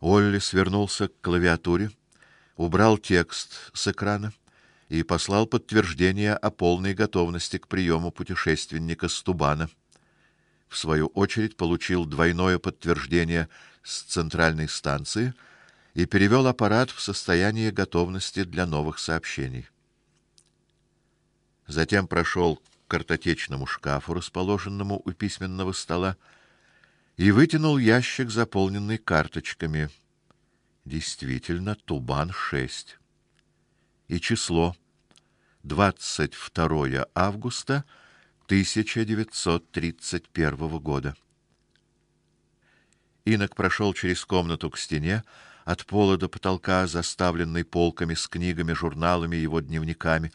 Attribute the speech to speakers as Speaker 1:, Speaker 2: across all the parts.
Speaker 1: Олли свернулся к клавиатуре, убрал текст с экрана и послал подтверждение о полной готовности к приему путешественника Стубана. В свою очередь получил двойное подтверждение с центральной станции и перевел аппарат в состояние готовности для новых сообщений. Затем прошел к картотечному шкафу, расположенному у письменного стола, и вытянул ящик, заполненный карточками. Действительно, Тубан-6. И число 22 августа 1931 года. Инок прошел через комнату к стене, от пола до потолка, заставленной полками с книгами, журналами, его дневниками,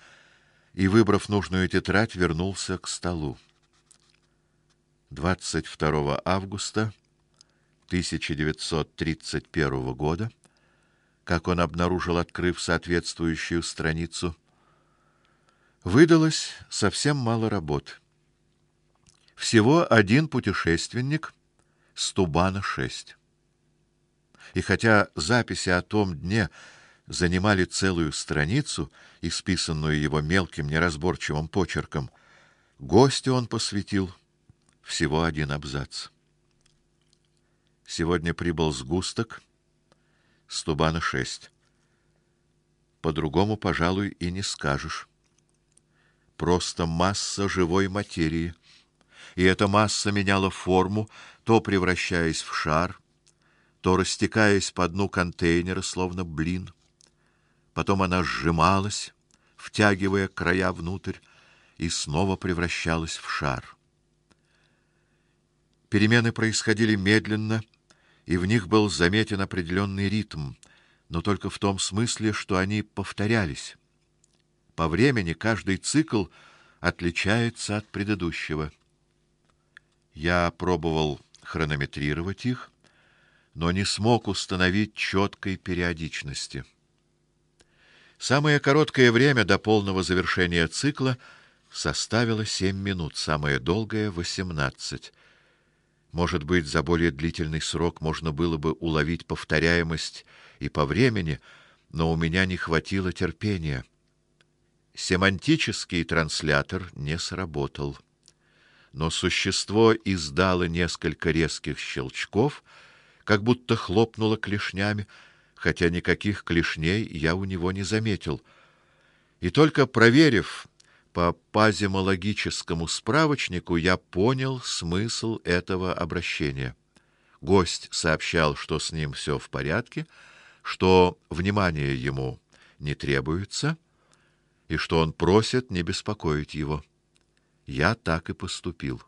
Speaker 1: и, выбрав нужную тетрадь, вернулся к столу. 22 августа 1931 года, как он обнаружил, открыв соответствующую страницу, выдалось совсем мало работ. Всего один путешественник с Тубана-6. И хотя записи о том дне занимали целую страницу, исписанную его мелким неразборчивым почерком, гостю он посвятил всего один абзац. Сегодня прибыл сгусток с Тубана-6. По-другому, пожалуй, и не скажешь. Просто масса живой материи. И эта масса меняла форму, то превращаясь в шар, то растекаясь по дну контейнера, словно блин. Потом она сжималась, втягивая края внутрь, и снова превращалась в шар. Перемены происходили медленно, и в них был заметен определенный ритм, но только в том смысле, что они повторялись. По времени каждый цикл отличается от предыдущего. Я пробовал хронометрировать их, но не смог установить четкой периодичности. Самое короткое время до полного завершения цикла составило семь минут, самое долгое восемнадцать. Может быть, за более длительный срок можно было бы уловить повторяемость и по времени, но у меня не хватило терпения. Семантический транслятор не сработал. Но существо издало несколько резких щелчков, как будто хлопнуло клешнями, хотя никаких клешней я у него не заметил. И только проверив по паземологическому справочнику, я понял смысл этого обращения. Гость сообщал, что с ним все в порядке, что внимание ему не требуется и что он просит не беспокоить его. Я так и поступил.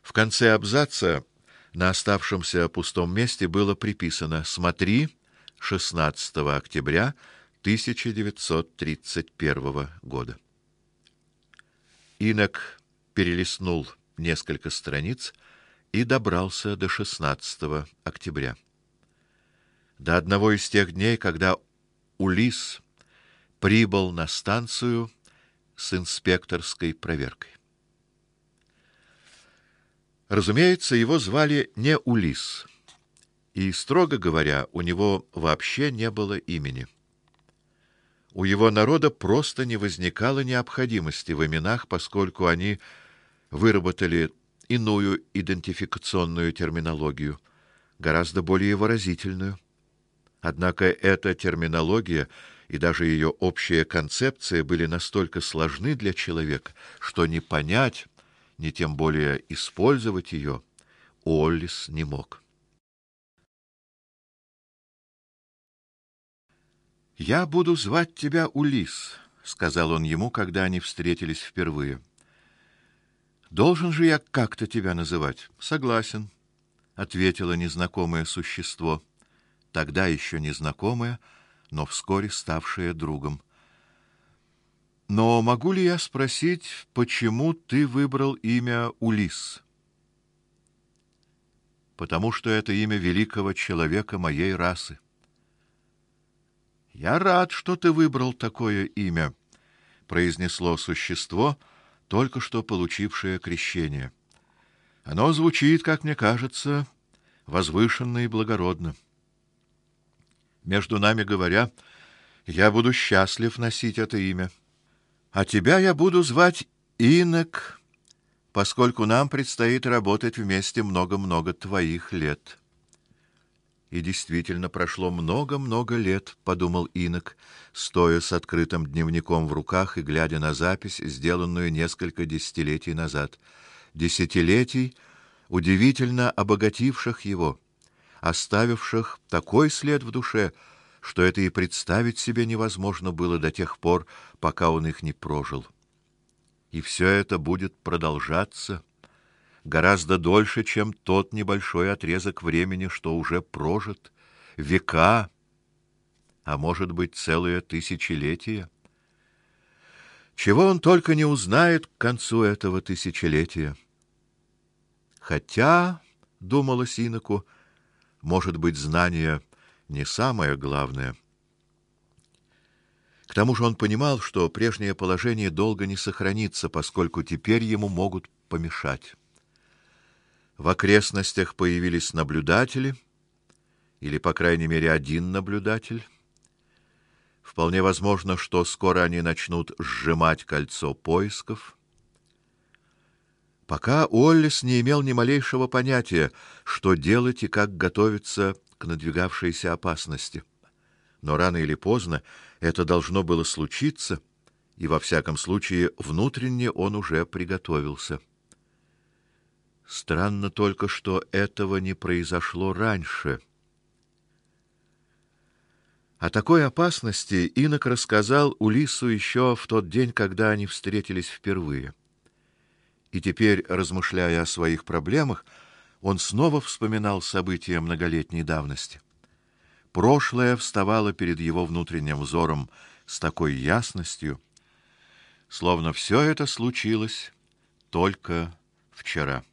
Speaker 1: В конце абзаца на оставшемся пустом месте было приписано: "Смотри 16 октября 1931 года". Инок перелистнул несколько страниц и добрался до 16 октября. До одного из тех дней, когда Улис прибыл на станцию с инспекторской проверкой. Разумеется, его звали не Улис, и строго говоря, у него вообще не было имени. У его народа просто не возникало необходимости в именах, поскольку они выработали иную идентификационную терминологию, гораздо более выразительную. Однако эта терминология и даже ее общая концепция были настолько сложны для человека, что не понять, ни тем более использовать ее Оллис не мог. Я буду звать тебя Улис, сказал он ему, когда они встретились впервые. Должен же я как-то тебя называть? Согласен, ответило незнакомое существо тогда еще незнакомая, но вскоре ставшая другом. Но могу ли я спросить, почему ты выбрал имя Улис? Потому что это имя великого человека моей расы. Я рад, что ты выбрал такое имя, произнесло существо, только что получившее крещение. Оно звучит, как мне кажется, возвышенно и благородно. Между нами говоря, я буду счастлив носить это имя. А тебя я буду звать Инок, поскольку нам предстоит работать вместе много-много твоих лет. И действительно прошло много-много лет, подумал Инок, стоя с открытым дневником в руках и глядя на запись, сделанную несколько десятилетий назад. Десятилетий, удивительно обогативших его, оставивших такой след в душе, что это и представить себе невозможно было до тех пор, пока он их не прожил. И все это будет продолжаться гораздо дольше, чем тот небольшой отрезок времени, что уже прожит, века, а может быть, целые тысячелетия. Чего он только не узнает к концу этого тысячелетия. Хотя, думала Синоку, может быть, знание не самое главное. К тому же он понимал, что прежнее положение долго не сохранится, поскольку теперь ему могут помешать. В окрестностях появились наблюдатели, или по крайней мере один наблюдатель. Вполне возможно, что скоро они начнут сжимать кольцо поисков. Пока Оллис не имел ни малейшего понятия, что делать и как готовиться к надвигавшейся опасности. Но рано или поздно это должно было случиться, и во всяком случае внутренне он уже приготовился. Странно только, что этого не произошло раньше. О такой опасности Инок рассказал Улису еще в тот день, когда они встретились впервые. И теперь, размышляя о своих проблемах, он снова вспоминал события многолетней давности. Прошлое вставало перед его внутренним взором с такой ясностью, словно все это случилось только вчера.